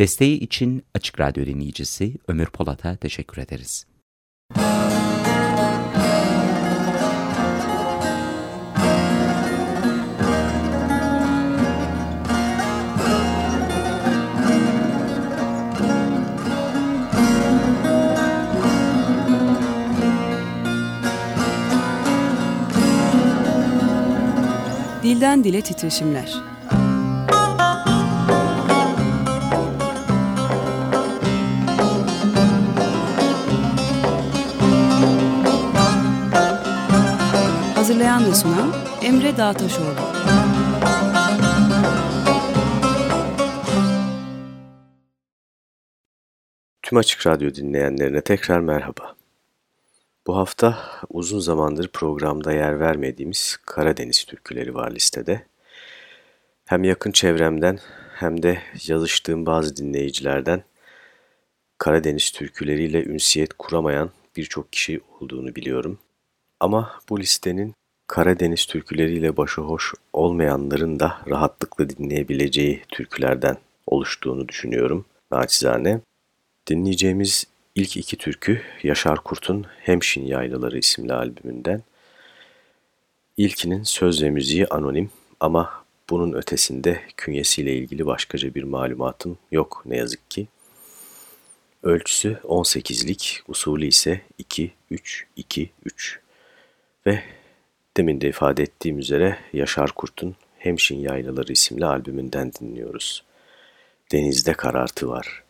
Desteği için Açık Radyo dinleyicisi Ömür Polat'a teşekkür ederiz. Dilden Dile Titreşimler Hazırlayan ve sunan Emre Dağtaşoğlu. Tüm Açık Radyo dinleyenlerine tekrar merhaba. Bu hafta uzun zamandır programda yer vermediğimiz Karadeniz türküleri var listede. Hem yakın çevremden hem de yazıştığım bazı dinleyicilerden Karadeniz türküleriyle ünsiyet kuramayan birçok kişi olduğunu biliyorum. Ama bu listenin Karadeniz türküleriyle başı hoş olmayanların da rahatlıkla dinleyebileceği türkülerden oluştuğunu düşünüyorum naçizane. Dinleyeceğimiz ilk iki türkü Yaşar Kurt'un Hemşin Yaylaları isimli albümünden. İlkinin söz ve müziği anonim ama bunun ötesinde künyesiyle ilgili başkaca bir malumatım yok ne yazık ki. Ölçüsü 18'lik, usulü ise 2-3-2-3 ve demin de ifade ettiğim üzere Yaşar Kurt'un Hemşin Yaylaları isimli albümünden dinliyoruz. Denizde karartı var.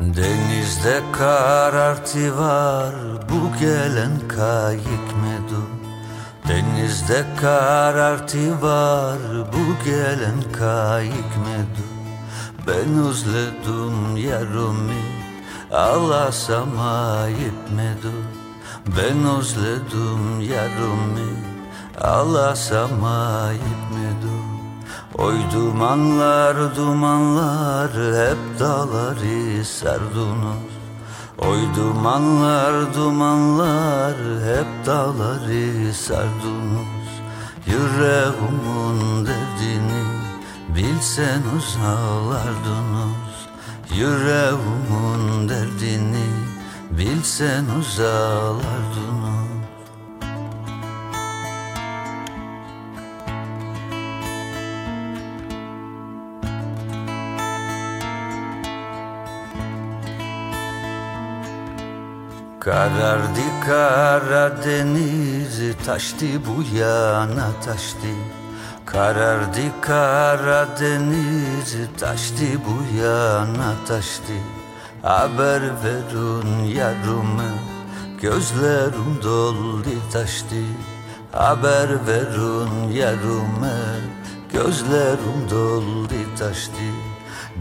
Denizde karartı var bu gelen kayık Denizde karartı var bu gelen kayık medu Ben özledim yarımı ağlasam ayıp medu Ben özledim yarımı ağlasam ayıp medu Oy dumanlar dumanlar hep dağları sardunuz Oy dumanlar dumanlar hep dağları sardunuz. Yüreğimin derdini bilseniz ağlardınız Yüreğimin derdini bilseniz ağlardınız Karardı Karadeniz taştı bu yana taştı. Karardı Karadeniz taştı bu yana taştı. Haber verin yarımı gözlerim doldu taştı. Haber verin yarımı gözlerim doldu taştı.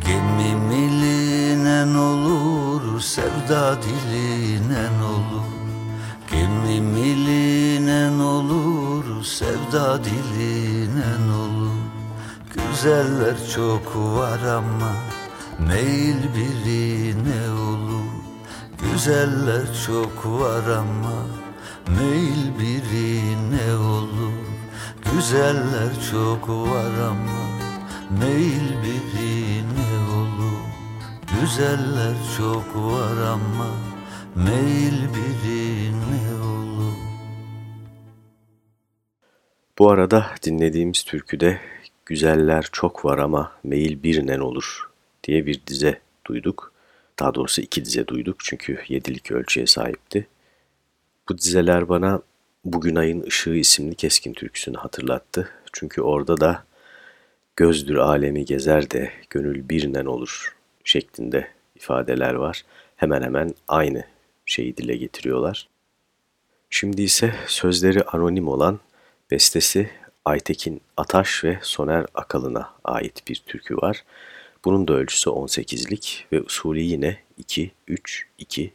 Gemi milinen olur, sevda dilinen olur? Gemi milinen olur, sevda dilinen olur? Güzeller çok var ama meyil birine olur. Güzeller çok var ama meyil birine olur. Güzeller çok var ama meyil birine Güzeller çok var ama meyil birine olur Bu arada dinlediğimiz türküde güzeller çok var ama meyil birinen olur diye bir dize duyduk. Daha doğrusu iki dize duyduk çünkü yedilik ölçüye sahipti. Bu dizeler bana Bugün Ayın Işığı isimli keskin türküsünü hatırlattı. Çünkü orada da gözdür alemi gezer de gönül birinen olur şeklinde ifadeler var. Hemen hemen aynı şeyi dile getiriyorlar. Şimdi ise sözleri anonim olan bestesi Aytekin Ataş ve Soner Akalın'a ait bir türkü var. Bunun da ölçüsü 18'lik ve usulü yine 2-3-2-3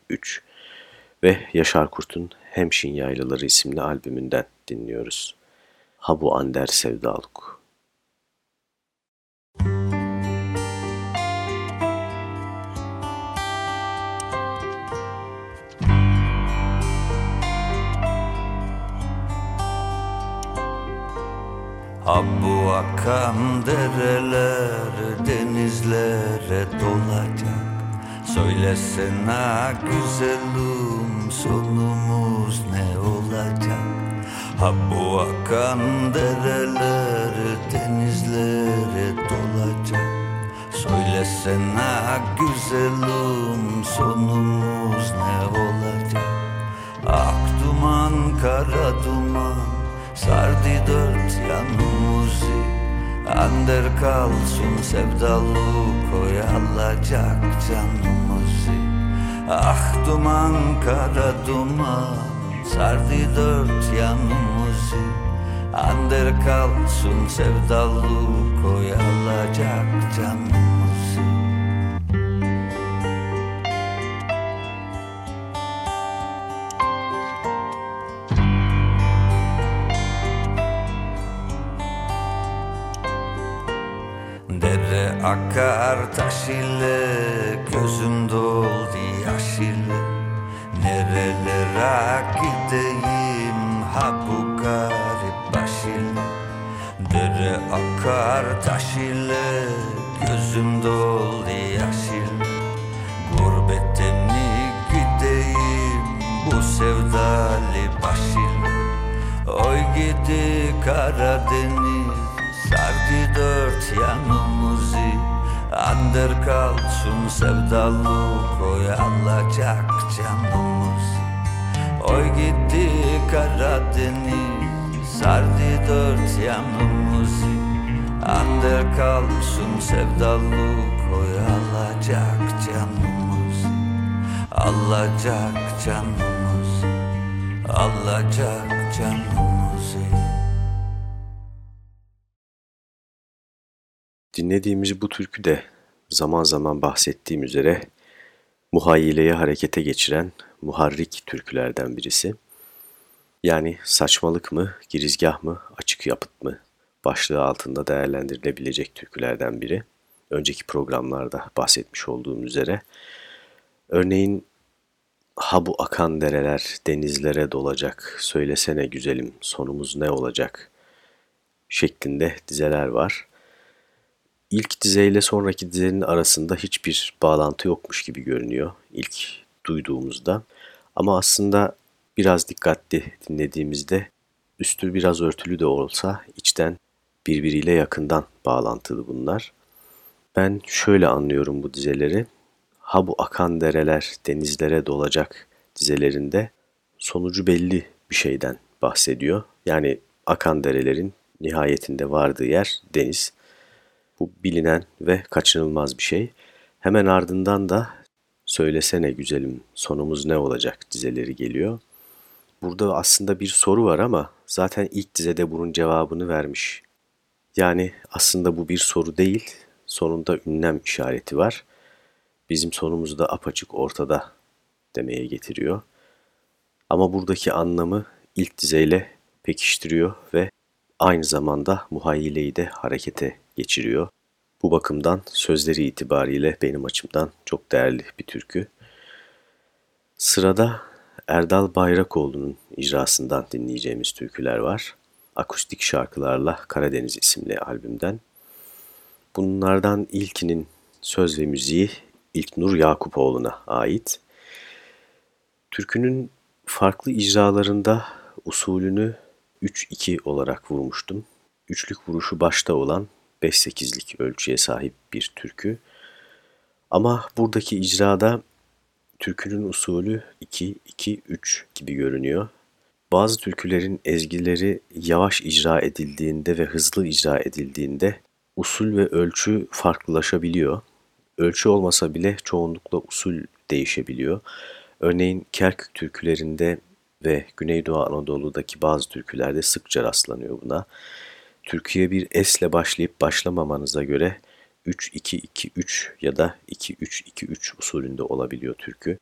ve Yaşar Kurt'un Hemşin Yaylaları isimli albümünden dinliyoruz. Habu Ander Sevdaluk. Ha bu akan dereler denizlere dolacak. Söylesene güzelim sonumuz ne olacak? Ha bu akan dereler denizlere dolacak. Söylesene güzelim sonumuz ne olacak? Ak duman kara duman sardı dört yanımızı Ander kalsın sevdalık oyalacak canımızı. Ah duman kara duman sardı dört yanımızı. Ander kalsın sevdalık oyalacak canımızı akar taş ile Gözüm doldu yaş ile. Nerelere gideyim Ha bu garip baş ile? Dere akar taş ile Gözüm doldu yaş ile. Gurbete mi gideyim Bu sevdalı baş ile. Oy gidi Karadeniz Sardı dört yanımızı Ander kalsın sevdalık Oy alacak canımızı Oy gitti Karadeniz Sardı dört yanımızı Ander kalsın sevdalık Oy alacak canımızı Alacak canımızı Alacak canımızı Dinlediğimiz bu türkü de zaman zaman bahsettiğim üzere muhayyileyi harekete geçiren muharrik türkülerden birisi. Yani saçmalık mı, girizgah mı, açık yapıt mı başlığı altında değerlendirilebilecek türkülerden biri. Önceki programlarda bahsetmiş olduğum üzere. Örneğin Ha bu akan dereler denizlere dolacak, söylesene güzelim sonumuz ne olacak şeklinde dizeler var. İlk dizeyle sonraki dizenin arasında hiçbir bağlantı yokmuş gibi görünüyor ilk duyduğumuzda. Ama aslında biraz dikkatli dinlediğimizde üstü biraz örtülü de olsa içten birbiriyle yakından bağlantılı bunlar. Ben şöyle anlıyorum bu dizeleri. Ha bu akan dereler denizlere dolacak dizelerinde sonucu belli bir şeyden bahsediyor. Yani akan derelerin nihayetinde vardığı yer deniz. Bu bilinen ve kaçınılmaz bir şey. Hemen ardından da söylesene güzelim sonumuz ne olacak dizeleri geliyor. Burada aslında bir soru var ama zaten ilk dizede bunun cevabını vermiş. Yani aslında bu bir soru değil, sonunda ünlem işareti var. Bizim sonumuz da apaçık ortada demeye getiriyor. Ama buradaki anlamı ilk dizeyle pekiştiriyor ve aynı zamanda muhayyileyi de harekete geçiriyor. Bu bakımdan sözleri itibariyle benim açımdan çok değerli bir türkü. Sırada Erdal Bayrakoğlu'nun icrasından dinleyeceğimiz türküler var. Akustik şarkılarla Karadeniz isimli albümden. Bunlardan ilkinin söz ve müziği İlknur Yakupoğlu'na ait. Türkünün farklı icralarında usulünü 3-2 olarak vurmuştum. Üçlük vuruşu başta olan 5-8'lik ölçüye sahip bir türkü. Ama buradaki icrada türkünün usulü 2-2-3 gibi görünüyor. Bazı türkülerin ezgileri yavaş icra edildiğinde ve hızlı icra edildiğinde usul ve ölçü farklılaşabiliyor. Ölçü olmasa bile çoğunlukla usul değişebiliyor. Örneğin Kerkük türkülerinde ve Güneydoğu Anadolu'daki bazı türkülerde sıkça rastlanıyor buna. Türküye bir esle başlayıp başlamamanıza göre 3-2-2-3 ya da 2-3-2-3 usulünde olabiliyor türkü.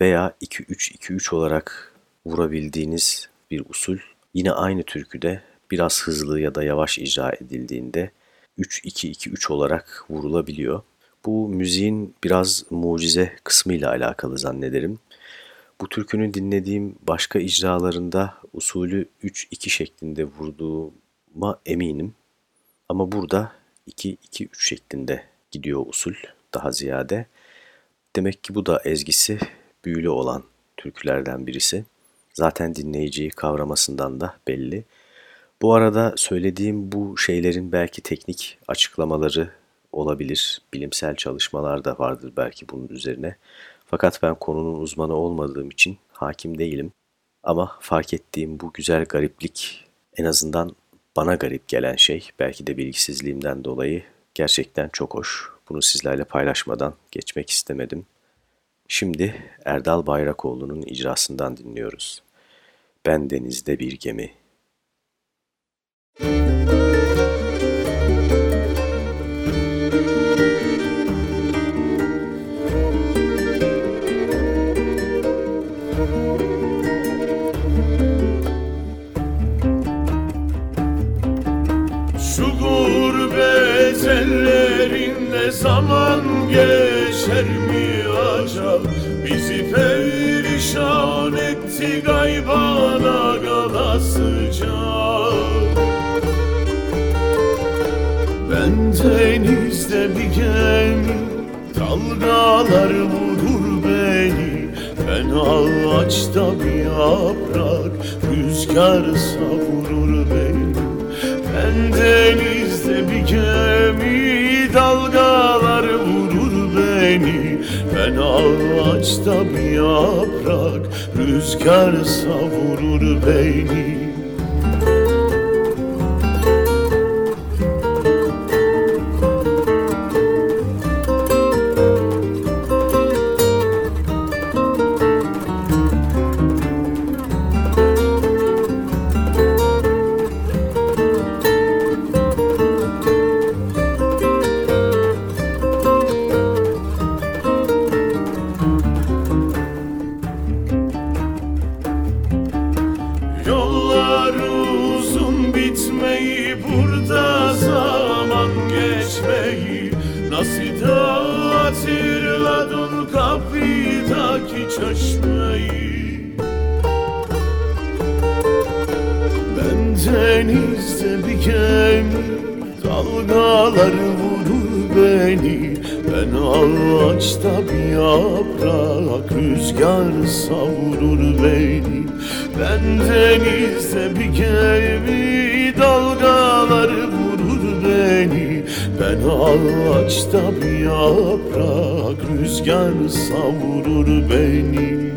Veya 2-3-2-3 olarak vurabildiğiniz bir usul yine aynı türküde biraz hızlı ya da yavaş icra edildiğinde 3-2-2-3 olarak vurulabiliyor. Bu müziğin biraz mucize kısmıyla alakalı zannederim. Bu türkünün dinlediğim başka icralarında usulü 3-2 şeklinde vurduğuma eminim. Ama burada 2-2-3 şeklinde gidiyor usul daha ziyade. Demek ki bu da ezgisi büyülü olan türkülerden birisi. Zaten dinleyiciyi kavramasından da belli. Bu arada söylediğim bu şeylerin belki teknik açıklamaları olabilir. Bilimsel çalışmalar da vardır belki bunun üzerine. Fakat ben konunun uzmanı olmadığım için hakim değilim. Ama fark ettiğim bu güzel gariplik en azından bana garip gelen şey belki de bilgisizliğimden dolayı gerçekten çok hoş. Bunu sizlerle paylaşmadan geçmek istemedim. Şimdi Erdal Bayrakoğlu'nun icrasından dinliyoruz. Ben denizde bir gemi. Zaman geçer mi acaba? Bizi perişan etti gaybana galasıca Ben denizde bir gemi Dalgalar vurur beni. Ben ağaçta bir yaprak Rüzgar savurur beni. Ben denizde bir gemi Dalgalar vurur beni. Ben ağaçta bir yaprak Rüzgar savurur beni Dalgalar vurur beni. Ben ağaçta bir yaprak Rüzgar savurur beni. Ben denizde bir gemi Dalgalar vurur beni. Ben ağaçta bir yaprak Rüzgar savurur beni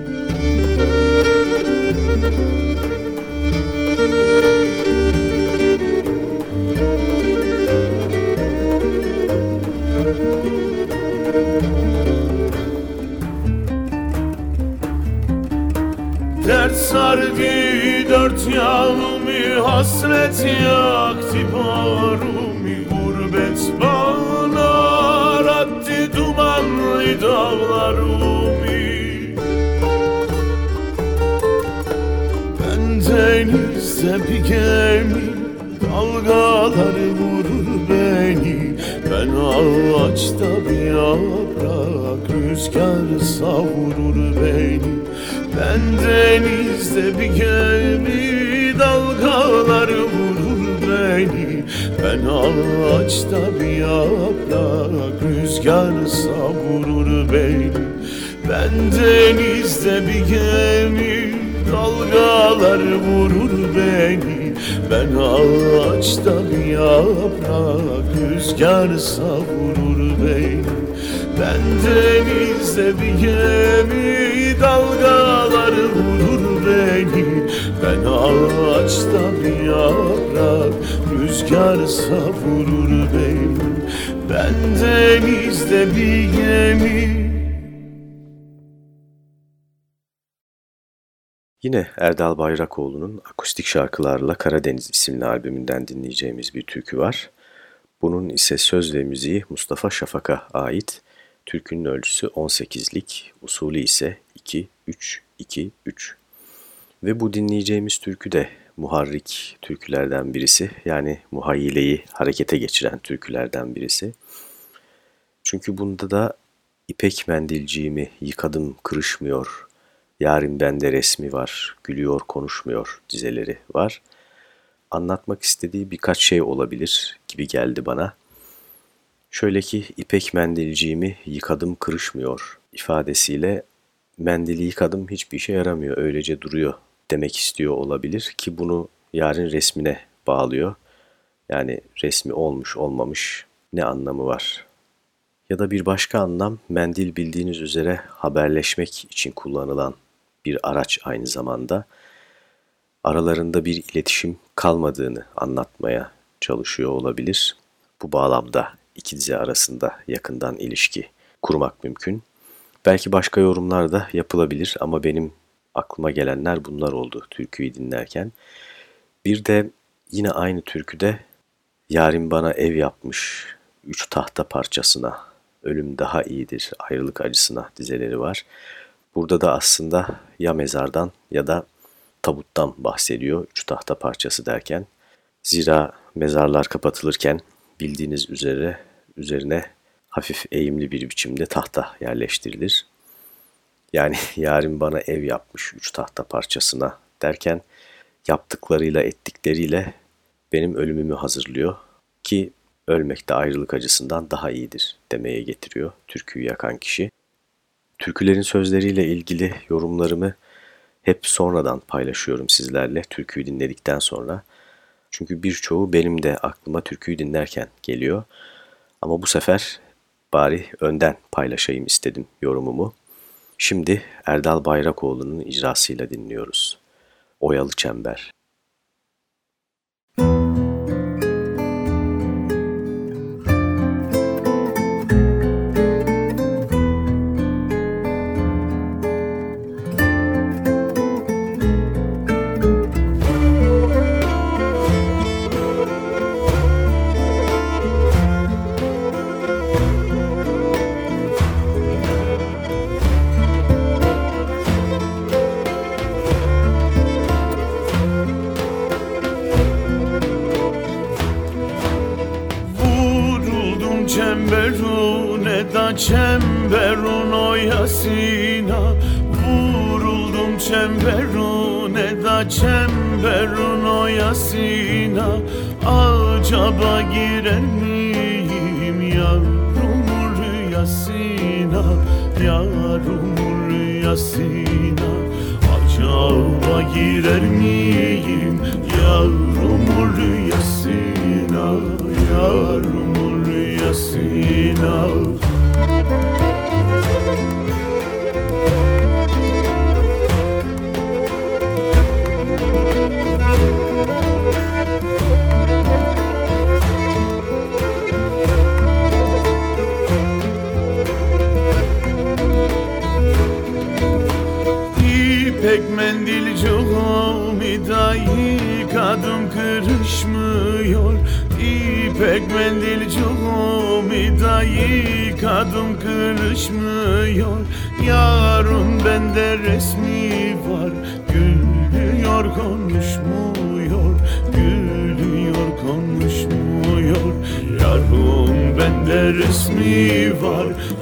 bir gemi Dalgalar vurur beni. Ben ağaçta bir yaprak Rüzgar savurur beni. Ben denizde bir gemi Dalgalar vurur beni. Ben ağaçta bir yaprak Rüzgar savurur beni. Ben denizde bir gemi Dalgalar vurur beni Ben ağaçta bir yaprak Rüzgar savurur beni Ben denizde bir gemi Dalgalar vurur beni Ben ağaçta bir yaprak Rüzgar savurur beni Ben denizde bir gemi Yine Erdal Bayrakoğlu'nun akustik şarkılarla Karadeniz isimli albümünden dinleyeceğimiz bir türkü var. Bunun ise söz ve müziği Mustafa Şafak'a ait. Türkünün ölçüsü 18'lik, usulü ise 2-3-2-3. Ve bu dinleyeceğimiz türkü de muharrik türkülerden birisi. Yani muhayyileyi harekete geçiren türkülerden birisi. Çünkü bunda da İpek mendilciğimi yıkadım kırışmıyor, Yarim bende resmi var, gülüyor konuşmuyor dizeleri var. anlatmak istediği birkaç şey olabilir gibi geldi bana. Şöyle ki ipek mendilciğimi yıkadım kırışmıyor ifadesiyle mendili yıkadım hiçbir işe yaramıyor öylece duruyor demek istiyor olabilir ki bunu yarın resmine bağlıyor. Yani resmi olmuş olmamış ne anlamı var? Ya da bir başka anlam mendil bildiğiniz üzere haberleşmek için kullanılan bir araç aynı zamanda. Aralarında bir iletişim kalmadığını anlatmaya çalışıyor olabilir. Bu bağlamda iki dizi arasında yakından ilişki kurmak mümkün. Belki başka yorumlar da yapılabilir ama benim aklıma gelenler bunlar oldu türküyü dinlerken. Bir de yine aynı türküde Yarim bana ev yapmış üç tahta parçasına, ölüm daha iyidir ayrılık acısına dizeleri var. Burada da aslında ya mezardan ya da tabuttan bahsediyor üç tahta parçası derken. Zira mezarlar kapatılırken bildiğiniz üzere üzerine hafif eğimli bir biçimde tahta yerleştirilir. Yani yarın bana ev yapmış üç tahta parçasına derken yaptıklarıyla ettikleriyle benim ölümümü hazırlıyor ki ölmek de ayrılık acısından daha iyidir demeye getiriyor türküyü yakan kişi. Türkülerin sözleriyle ilgili yorumlarımı hep sonradan paylaşıyorum sizlerle türküyü dinledikten sonra. Çünkü birçoğu benim de aklıma türküyü dinlerken geliyor. Ama bu sefer bari önden paylaşayım istedim yorumumu. Şimdi Erdal Bayrakoğlu'nun icrasıyla dinliyoruz. Oyalı Çember. Vuruldum çemberun eda çemberun oyasına Acaba girer miyim yarumun rüyasına Yarumun rüyasına Acaba girer miyim yarumun rüyasına Yarumun rüyasına bende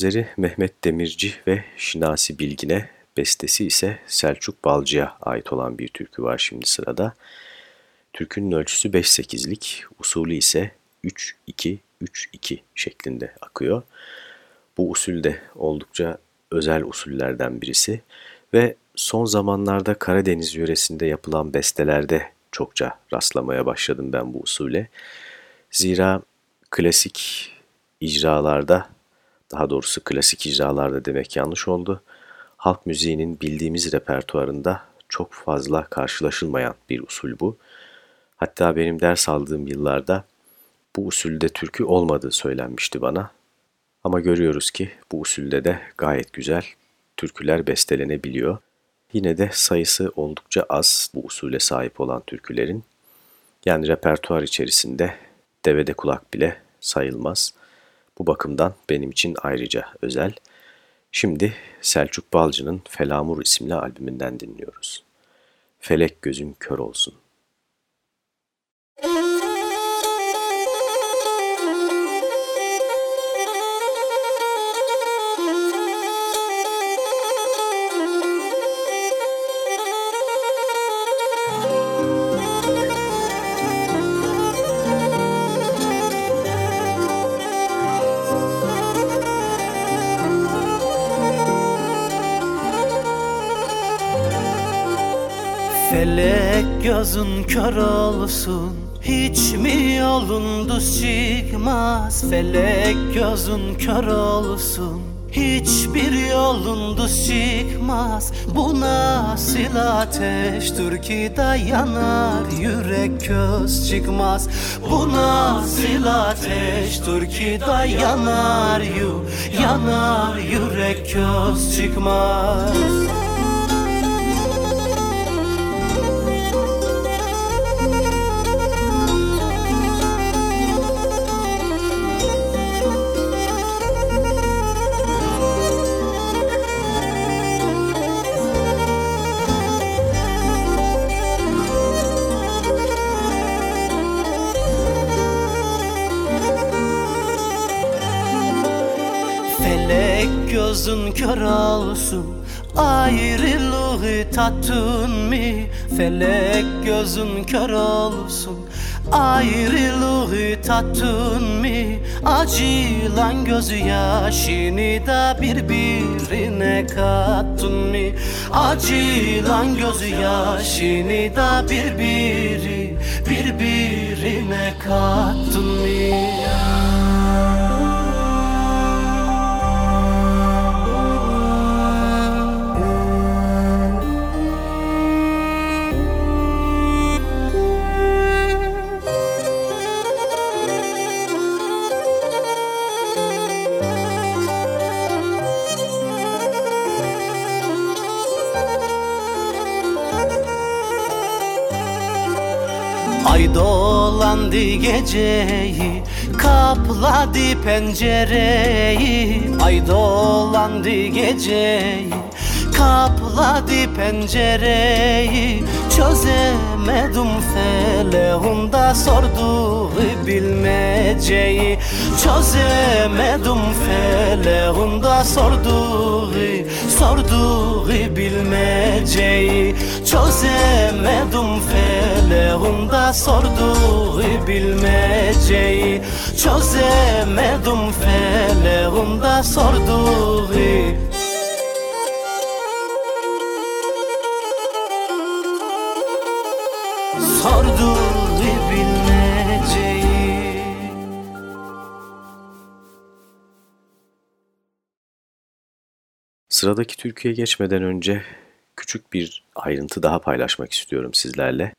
Sözleri Mehmet Demirci ve Şinasi Bilgin'e, bestesi ise Selçuk Balcı'ya ait olan bir türkü var şimdi sırada. Türkünün ölçüsü 5-8'lik, usulü ise 3-2-3-2 şeklinde akıyor. Bu usul de oldukça özel usullerden birisi ve son zamanlarda Karadeniz yöresinde yapılan bestelerde çokça rastlamaya başladım ben bu usule. Zira klasik icralarda daha doğrusu klasik icralarda demek yanlış oldu. Halk müziğinin bildiğimiz repertuarında çok fazla karşılaşılmayan bir usul bu. Hatta benim ders aldığım yıllarda bu usulde türkü olmadığı söylenmişti bana. Ama görüyoruz ki bu usulde de gayet güzel türküler bestelenebiliyor. Yine de sayısı oldukça az bu usule sahip olan türkülerin. Yani repertuar içerisinde devede kulak bile sayılmaz. Bu bakımdan benim için ayrıca özel. Şimdi Selçuk Balcı'nın Felamur isimli albümünden dinliyoruz. Felek gözün kör olsun. Felek gözün kör olsun Hiç mi yolun düz çıkmaz Felek gözün kör olsun Hiçbir yolun düz çıkmaz Bu nasıl ateştir ki dayanar Yürek köz çıkmaz? Bu nasıl ateştir ki dayanar yu Yanar yürek köz çıkmaz gözün kör olsun Ayrılığı tattın mı? Felek gözün kör olsun Ayrılığı tattın mı? Acılan gözü yaşını da birbirine kattın mı? Acılan gözü yaşını da birbiri birbirine kattın mı? Dolandı geceyi Kapladı pencereyi. Ay dolandı geceyi Kapladı pencereyi. Çözemedim feleğunda sorduğu bilmeceyi. Çözemedim feleğunda sorduğu Sorduğu bilmeceyi Çözemedim feleğunda sorduğu bilmeceyi. Çözemedim feleğunda sorduğu Sorduğu bilmeceyi. Sıradaki türküye geçmeden önce küçük bir ayrıntı daha paylaşmak istiyorum sizlerle.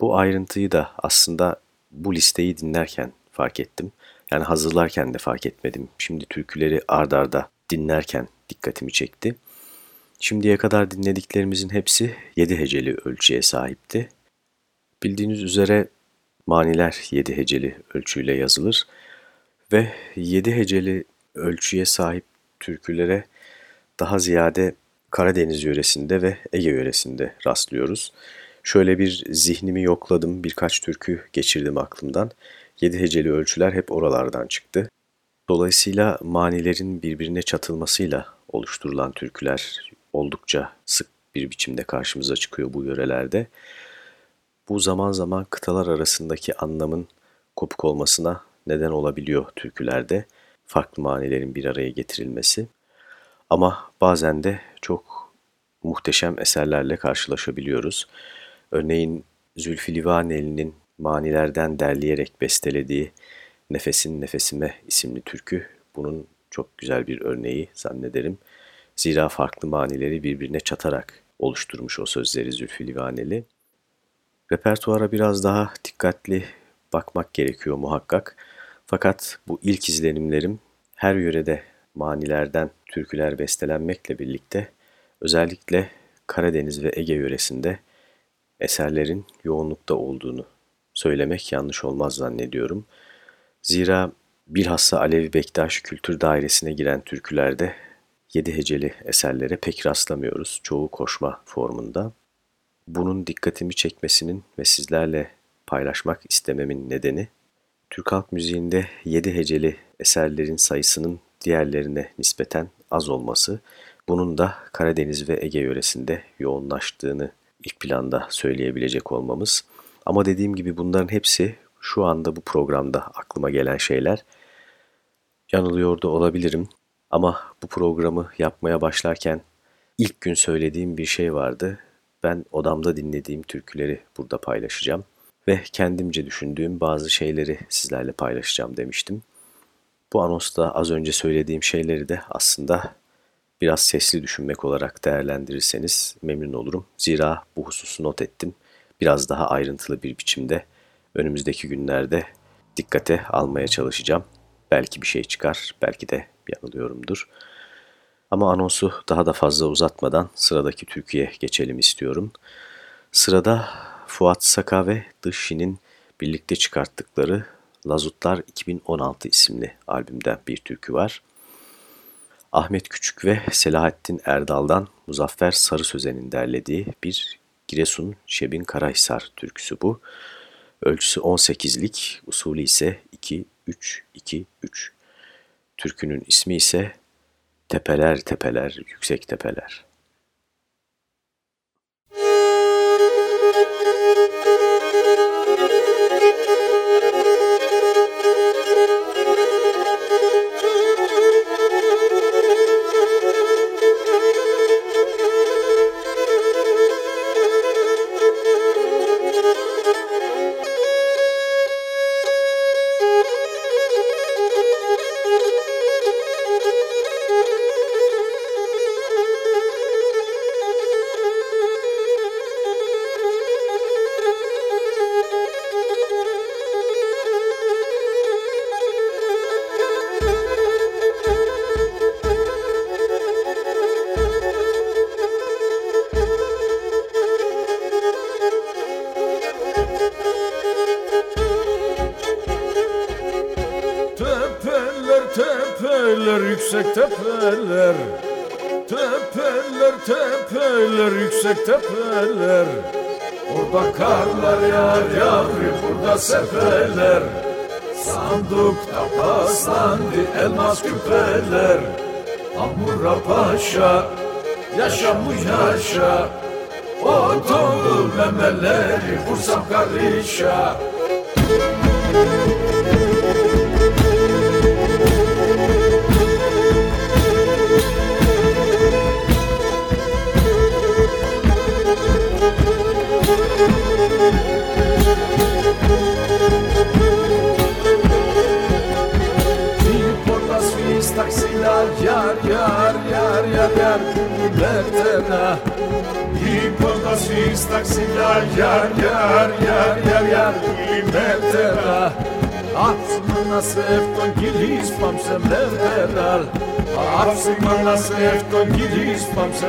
Bu ayrıntıyı da aslında bu listeyi dinlerken fark ettim. Yani hazırlarken de fark etmedim. Şimdi türküleri ard arda dinlerken dikkatimi çekti. Şimdiye kadar dinlediklerimizin hepsi 7 heceli ölçüye sahipti. Bildiğiniz üzere maniler 7 heceli ölçüyle yazılır ve 7 heceli ölçüye sahip türkülere daha ziyade Karadeniz yöresinde ve Ege yöresinde rastlıyoruz. Şöyle bir zihnimi yokladım, birkaç türkü geçirdim aklımdan. Yedi heceli ölçüler hep oralardan çıktı. Dolayısıyla manilerin birbirine çatılmasıyla oluşturulan türküler oldukça sık bir biçimde karşımıza çıkıyor bu yörelerde. Bu zaman zaman kıtalar arasındaki anlamın kopuk olmasına neden olabiliyor türkülerde. Farklı manilerin bir araya getirilmesi. Ama bazen de çok muhteşem eserlerle karşılaşabiliyoruz. Örneğin Zülfü Livaneli'nin manilerden derleyerek bestelediği Nefesin Nefesime isimli türkü bunun çok güzel bir örneği zannederim. Zira farklı manileri birbirine çatarak oluşturmuş o sözleri Zülfü Livaneli. Repertuara biraz daha dikkatli bakmak gerekiyor muhakkak. Fakat bu ilk izlenimlerim her yörede manilerden türküler bestelenmekle birlikte özellikle Karadeniz ve Ege yöresinde eserlerin yoğunlukta olduğunu söylemek yanlış olmaz zannediyorum. Zira bilhassa Alevi Bektaş Kültür Dairesi'ne giren türkülerde yedi heceli eserlere pek rastlamıyoruz. Çoğu koşma formunda. Bunun dikkatimi çekmesinin ve sizlerle paylaşmak istememin nedeni Türk halk müziğinde yedi heceli eserlerin sayısının diğerlerine nispeten az olması, bunun da Karadeniz ve Ege yöresinde yoğunlaştığını ilk planda söyleyebilecek olmamız. Ama dediğim gibi bunların hepsi şu anda bu programda aklıma gelen şeyler. Yanılıyor da olabilirim ama bu programı yapmaya başlarken ilk gün söylediğim bir şey vardı. Ben odamda dinlediğim türküleri burada paylaşacağım ve kendimce düşündüğüm bazı şeyleri sizlerle paylaşacağım demiştim. Bu anosta az önce söylediğim şeyleri de aslında biraz sesli düşünmek olarak değerlendirirseniz memnun olurum. Zira bu hususu not ettim. Biraz daha ayrıntılı bir biçimde önümüzdeki günlerde dikkate almaya çalışacağım. Belki bir şey çıkar, belki de yanılıyorumdur. Ama anonsu daha da fazla uzatmadan sıradaki Türkiye geçelim istiyorum. Sırada Fuat Saka ve Dışşi'nin birlikte çıkarttıkları Lazutlar 2016 isimli albümden bir türkü var. Ahmet Küçük ve Selahattin Erdal'dan Muzaffer Sarı Sözen'in derlediği bir Giresun Şebin Karahisar türküsü bu. Ölçüsü 18'lik, usulü ise 2-3-2-3. Türkünün ismi ise Tepeler Tepeler Yüksek Tepeler. Karlar yağar yağri burada sepeler Sandukta paslandı elmas küpeler. Amura paşa yaşa mu yaşa O tombul memeleri vursam karışa yar silah yar yar yar yar yar Λεπτένα Υπόταση στα ξυλιά Γιαρ, γιαρ, γιαρ, γιαρ, γιαρ Λεπτένα Άψημα να σε ευτογγυλείς Πάμψε μερτεραλ Άψημα να σε ευτογγυλείς Πάμψε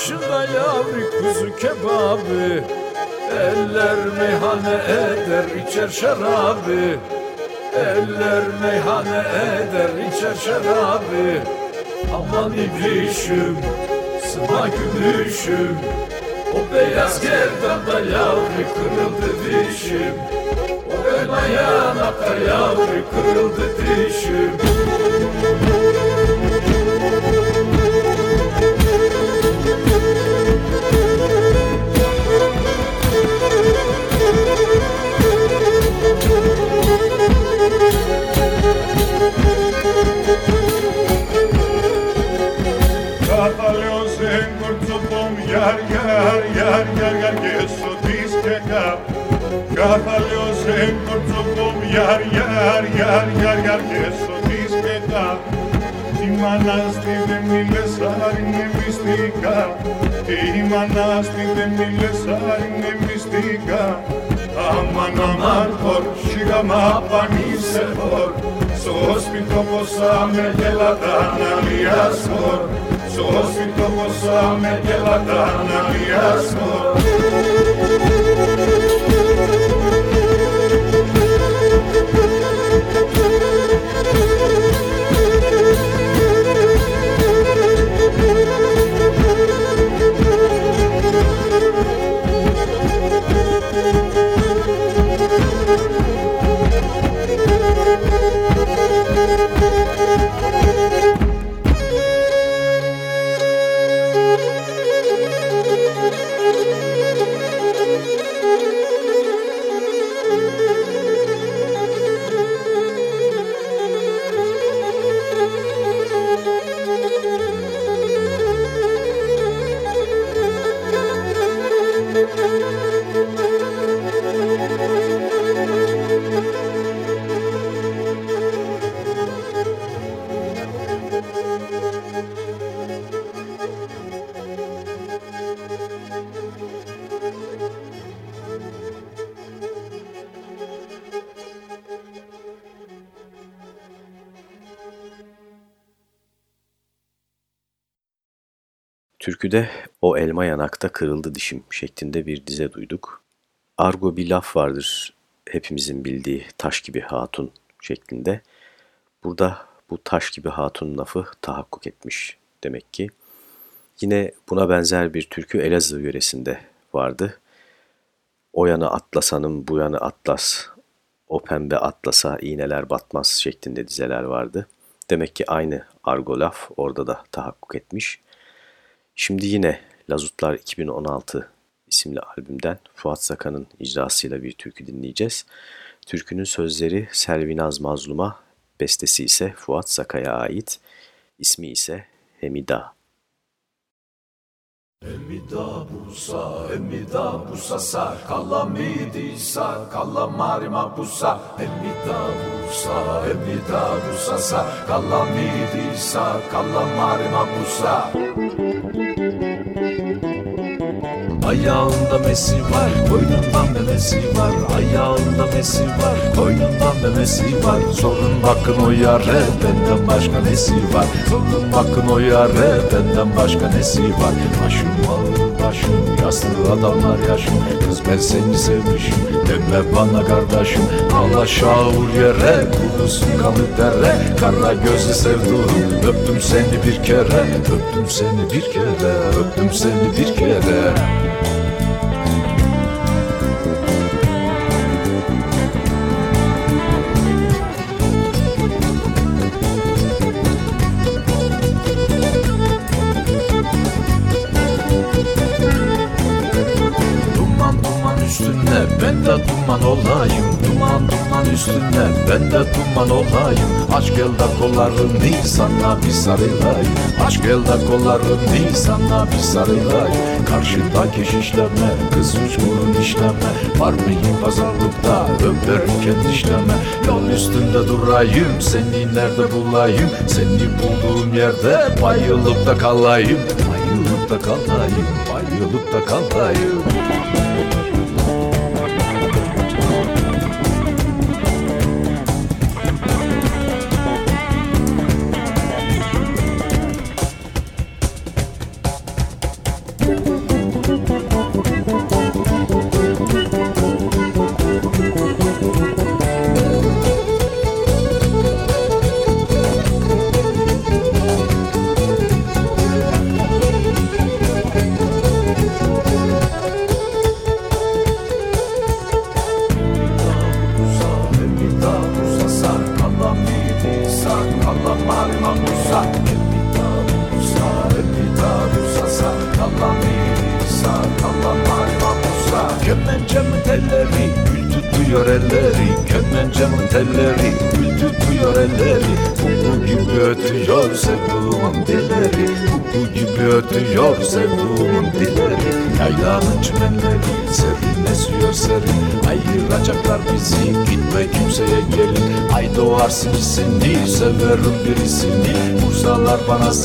başında yavru kuzu kebabı Eller meyhane eder içer şarabı. Eller meyhane eder içer şarabı. Aman ibrişim sıma gümüşüm. O beyaz gerdanda yavru kırıldı dişim. O elma yanakta yavru kırıldı dişim γιάρ, γιάρ, γιάρ, γιάρ, γιάρ και σωτής και γάρ. Καθαλέως εγκορτσοκόμ, γιάρ, γιάρ, γιάρ, γιάρ, γιάρ και σωτής και γάρ. Τη μανάστη δεν μιλες, άρ είναι μυστικά. Τη μανάστη δεν μιλες, άρ είναι μυστικά. Αμάν, αμάν, χορ, σιγαμά, πανίσε χορ. Στο σπιτό ποσά με γελατά να λιάς. Το το μωσά με και τα τραναβιάσω. Kırıldı dişim şeklinde bir dize duyduk. Argo bir laf vardır hepimizin bildiği taş gibi hatun şeklinde. Burada bu taş gibi hatun lafı tahakkuk etmiş demek ki. Yine buna benzer bir türkü Elazığ yöresinde vardı. O yana atlasanım bu yana atlas, o pembe atlasa iğneler batmaz şeklinde dizeler vardı. Demek ki aynı argo laf orada da tahakkuk etmiş. Şimdi yine Lazutlar 2016 isimli albümden Fuat Sakan'ın icrasıyla bir türkü dinleyeceğiz. Türkünün sözleri Selvinaz Mazlum'a, bestesi ise Fuat Saka'ya ait, ismi ise Hemida. Emida busa, emida busa sa, kalamidi sa, kalamarima busa. Emida busa, emida busa sa, kalamidi sa, kalamarima busa. Ayağında mesi var, koynundan memesi var. Ayağında mesi var, koynundan memesi var. Sorun bakın o yare, benden başka nesi var? Sorun bakın o yare, benden başka nesi var? Başım ağır başım, yaslı adamlar yaşım. Kız ben seni sevmişim, deme bana kardeşim. Allah şavur yere, kurusun kanı dere. Kara gözü sevduğum, öptüm seni bir kere. Öptüm seni bir kere, öptüm seni bir kere. Duman olayım Duman duman üstünde. Ben de duman olayım. Aşk elde kollarını sana bir sarılayım. Aşk elde kollarını sana bir sarılayım. Karşıdaki şişleme kız uçmurun işleme. Var mıyım pazarlıkta öperken işleme Yol üstünde durayım seni nerede bulayım? Seni bulduğum yerde bayılıp da kalayım. Bayılıp da kalayım bayılıp da kalayım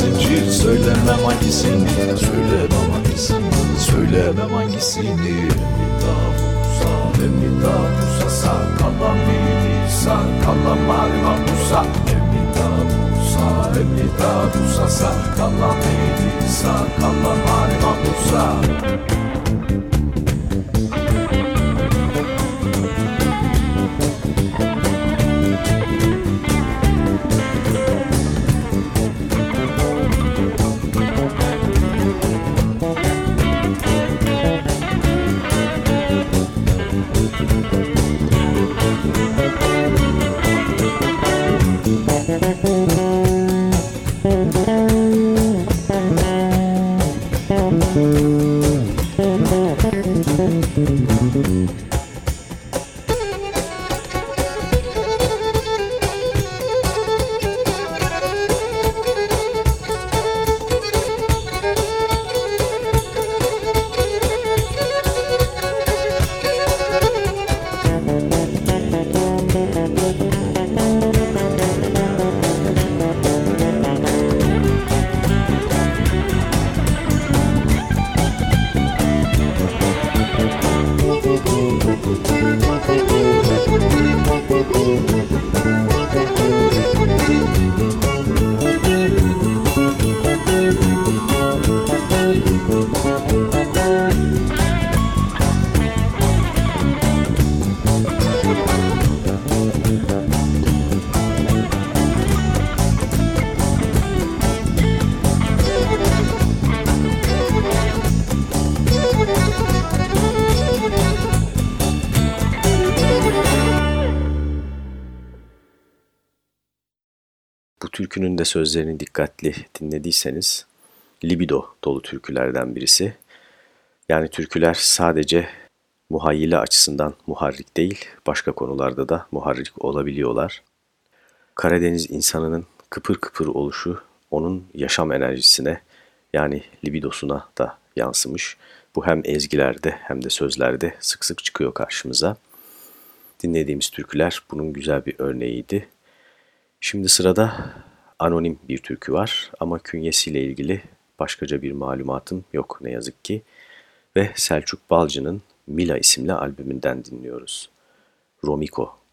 Zincir söylemem hangisini? Söylemem hangisini? Söylemem hangisini? Bir daha vursa bir daha vursa Sağ kalan biri sağ kalan marima musa Bir daha vursa bir daha vursa Sağ kalan biri sağ kalan marima sözlerini dikkatli dinlediyseniz libido dolu türkülerden birisi. Yani türküler sadece muhayyile açısından muharrik değil, başka konularda da muharrik olabiliyorlar. Karadeniz insanının kıpır kıpır oluşu onun yaşam enerjisine yani libidosuna da yansımış. Bu hem ezgilerde hem de sözlerde sık sık çıkıyor karşımıza. Dinlediğimiz türküler bunun güzel bir örneğiydi. Şimdi sırada anonim bir türkü var ama künyesiyle ilgili başkaca bir malumatım yok ne yazık ki. Ve Selçuk Balcı'nın Mila isimli albümünden dinliyoruz. Romiko.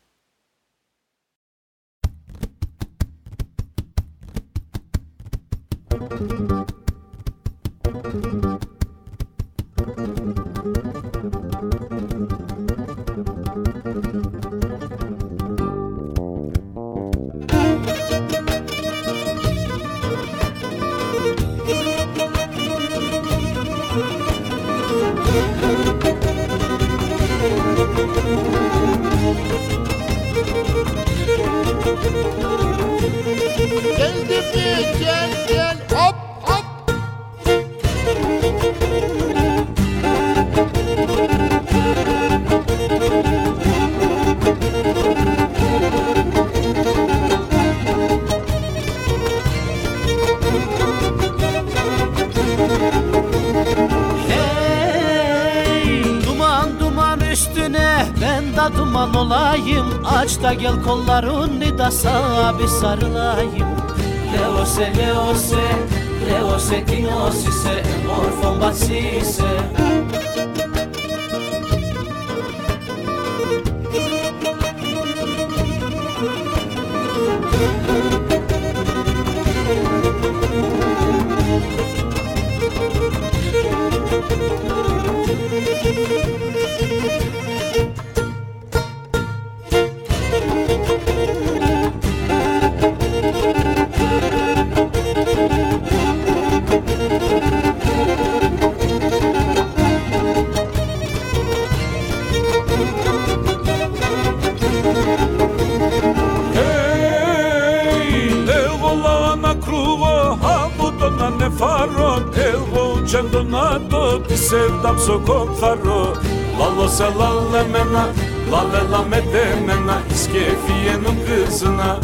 Donato ti sevdam sokon faro Lalo se lalle mena Lalle la medemena İskefiyenin kızına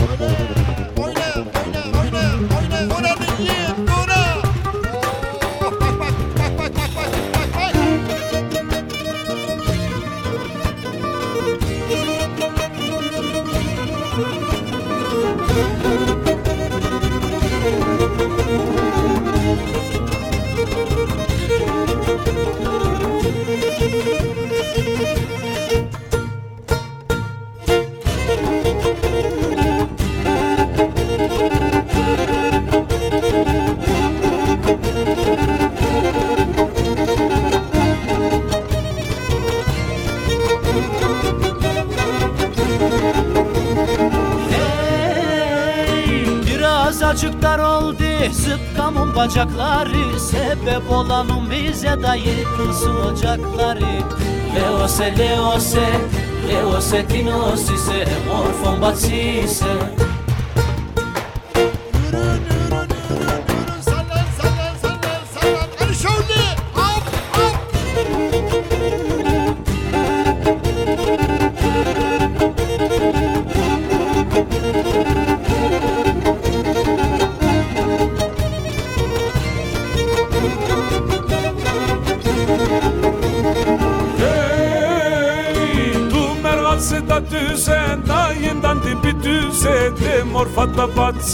da jetën su o gjakllari Leo se, leo se, leo se ti nosi se Morfon bacise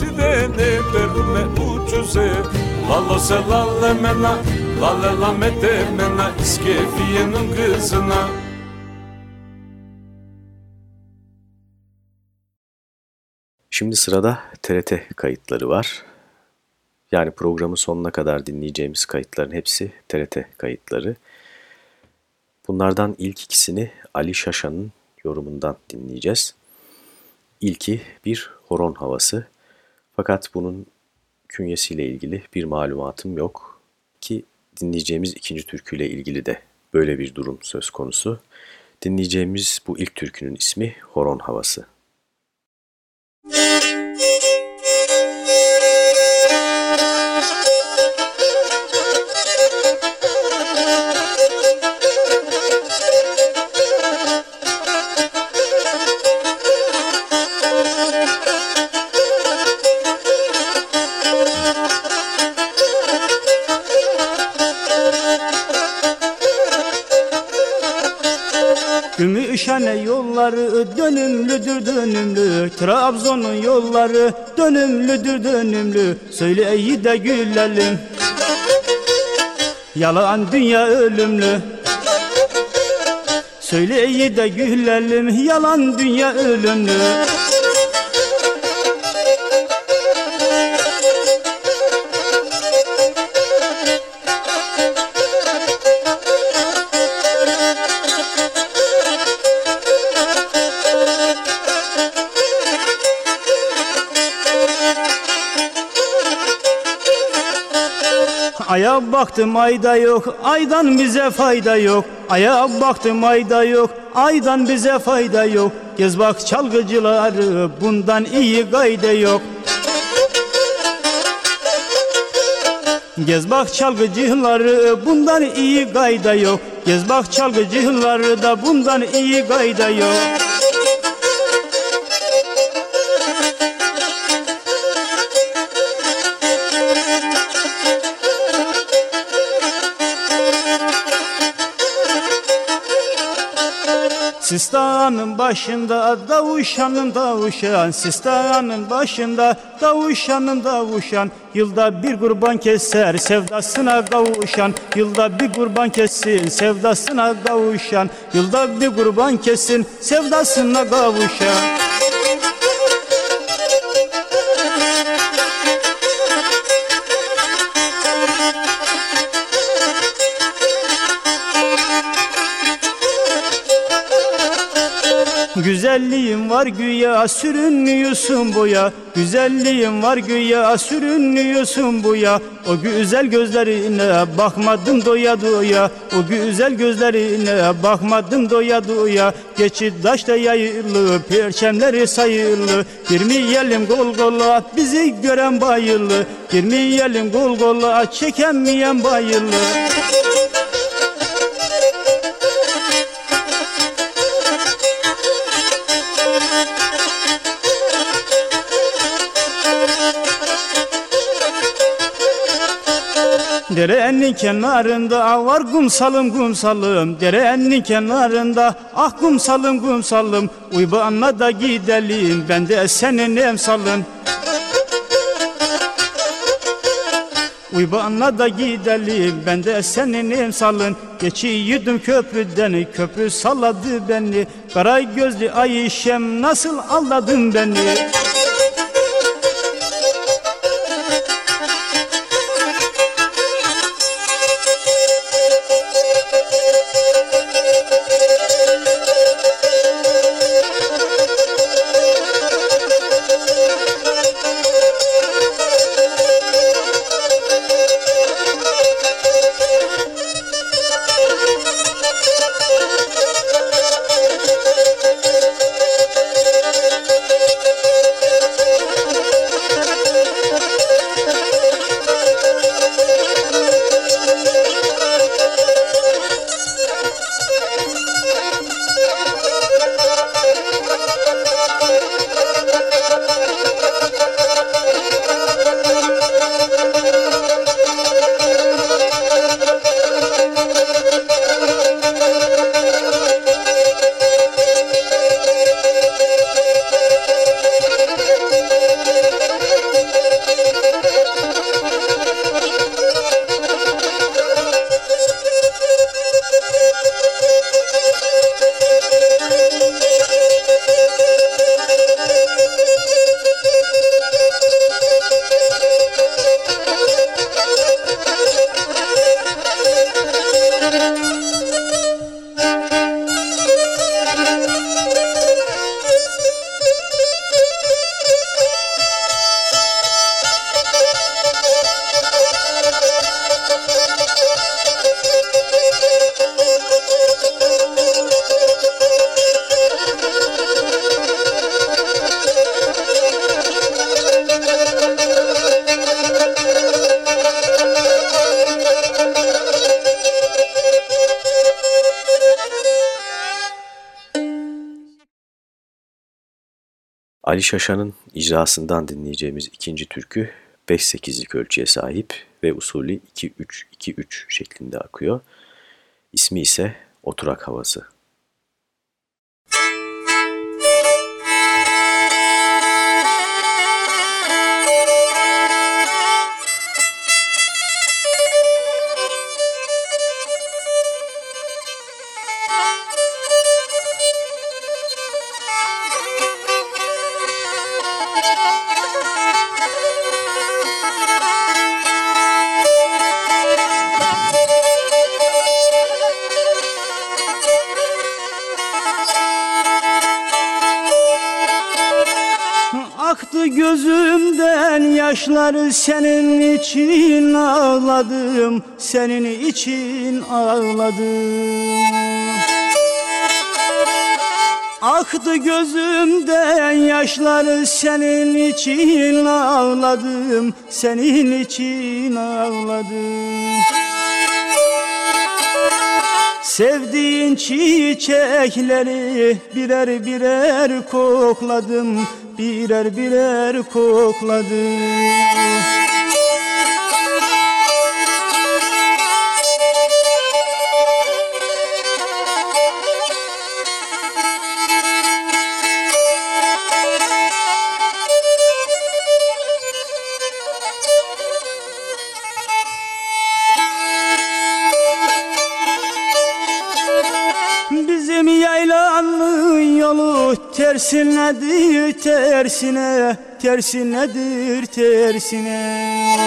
per me ucciuse Lallo se lalle mena Lalle la mete mena İskefiyenin kızına Şimdi sırada TRT kayıtları var. Yani programın sonuna kadar dinleyeceğimiz kayıtların hepsi TRT kayıtları. Bunlardan ilk ikisini Ali Şaşan'ın yorumundan dinleyeceğiz. İlki bir horon havası. Fakat bunun künyesiyle ilgili bir malumatım yok ki dinleyeceğimiz ikinci türküyle ilgili de böyle bir durum söz konusu. Dinleyeceğimiz bu ilk türkünün ismi Horon Havası. Gümüşhane yolları dönümlüdür dönümlü. Trabzon'un yolları dönümlüdür dönümlü. Söyle iyi de gülelim. Yalan dünya ölümlü. Söyle iyi de gülelim. Yalan dünya ölümlü Aya baktım ayda yok, aydan bize fayda yok. Aya baktım ayda yok, aydan bize fayda yok. Gez bak çalgıcıları bundan iyi gayde yok. Gez bak çalgıcıları bundan iyi gayda yok. Gez bak çalgıcıları da bundan iyi gayda yok. Sistanın başında davuşanın davuşan Sistanın başında davuşanın davuşan. Yılda bir kurban keser sevdasına kavuşan Yılda bir kurban kessin sevdasına kavuşan. Yılda bir kurban kessin sevdasına kavuşan Güzelliğin var güya sürünüyorsun boya Güzelliğin var güya sürünüyorsun boya O güzel gözlerine bakmadım doya doya. O güzel gözlerine bakmadım doya doya. Geçit taşta yayılı perçemleri sayılı. Girmeyelim gol gola bizi gören bayılı. Girmeyelim gol gola çekemeyen bayılı Derenin kenarında var kumsalım kumsalım Derenin kenarında ah kumsalım kumsalım Uy bana da gidelim ben de senin emsalın Uy da gidelim ben de senin emsalın Geçiyordum köprüden köprü salladı beni. Kara gözlü Ayşem nasıl alladın beni Ali Şaşan'ın icrasından dinleyeceğimiz ikinci türkü 5-8'lik ölçüye sahip ve usulü 2-3-2-3 şeklinde akıyor. İsmi ise Oturak Havası. Yaşları senin için ağladım Senin için ağladım. Aktı gözümden yaşları senin için ağladım Senin için ağladım. Sevdiğin çiçekleri birer birer kokladım Birer birer kokladım tersinedir tersine tersinedir tersine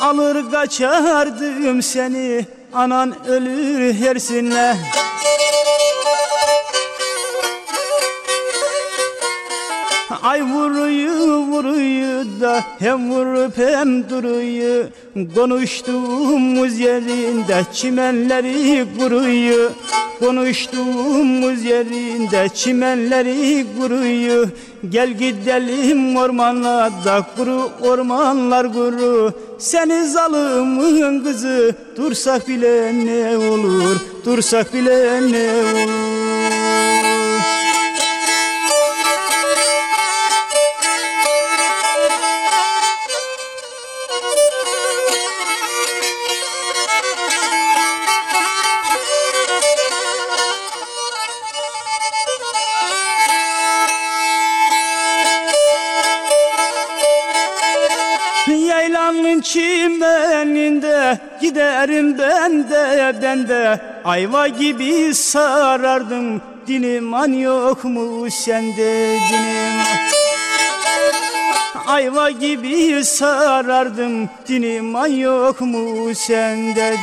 Alır kaçardım seni anan ölür hersinle Ay vuruyu vuruyu da hem vurup hem duruyu. Konuştuğumuz yerinde çimenleri kuruyu Konuştuğumuz yerinde çimenleri kuruyu Gel gidelim ormanlarda kuru ormanlar kuru. Seni zalımın kızı dursak bile ne olur Dursak bile ne olur giderim ben de ben de Ayva gibi sarardım. Dinim an yok mu sende dinim. Ayva gibi sarardım. Dinim an yok mu sende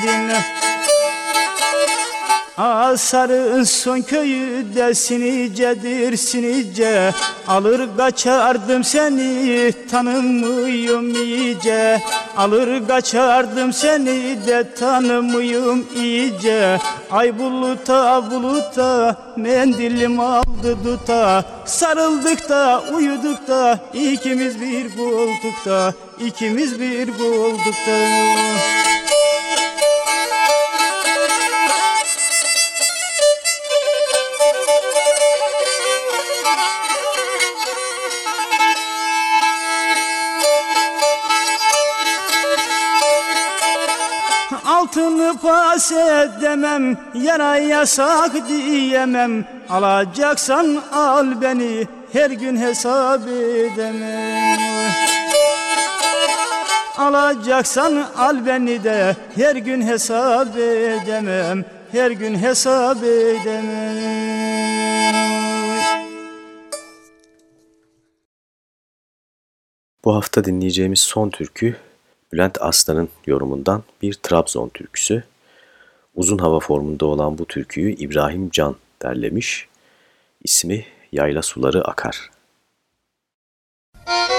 dinim Asarın son köyü de sinicedir sinice. Alır kaçardım seni tanımıyorum iyice. Alır kaçardım seni de tanımıyorum iyice. Ay buluta buluta mendilim aldı duta. Sarıldık da uyuduk da ikimiz bir koltukta ikimiz bir koltukta Altını pas edemem Yara yasak diyemem. Alacaksan al beni Her gün hesap edemem. Alacaksan al beni de Her gün hesap edemem. Her gün hesap edemem. Bu hafta dinleyeceğimiz son türkü Bülent Aslan'ın yorumundan bir Trabzon türküsü. Uzun hava formunda olan bu türküyü İbrahim Can derlemiş. İsmi Yayla Suları Akar. Yayla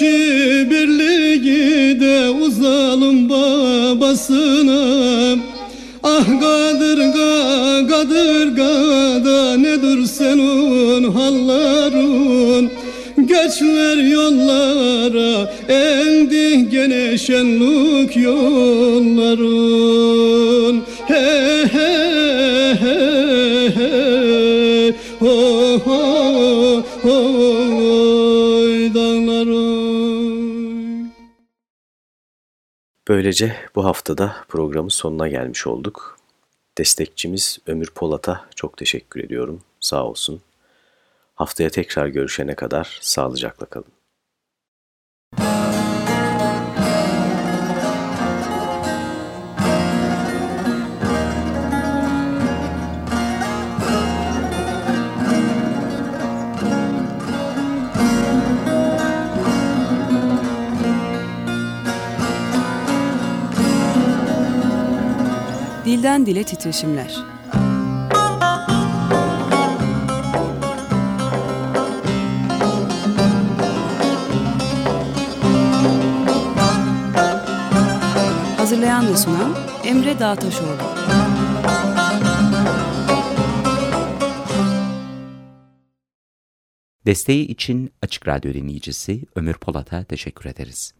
üçü birliği de uzalım babasına. Ah kadırga kadırga da nedir senin halların? Göçler yollara endi gene şenlik yolların. He he Böylece bu haftada programın sonuna gelmiş olduk. Destekçimiz Ömür Polat'a çok teşekkür ediyorum. Sağ olsun. Haftaya tekrar görüşene kadar sağlıcakla kalın. Dilden dile titreşimler. Hazırlayan ve sunan Emre Dağtaşoğlu. Desteği için Açık Radyo dinleyicisi Ömür Polat'a teşekkür ederiz.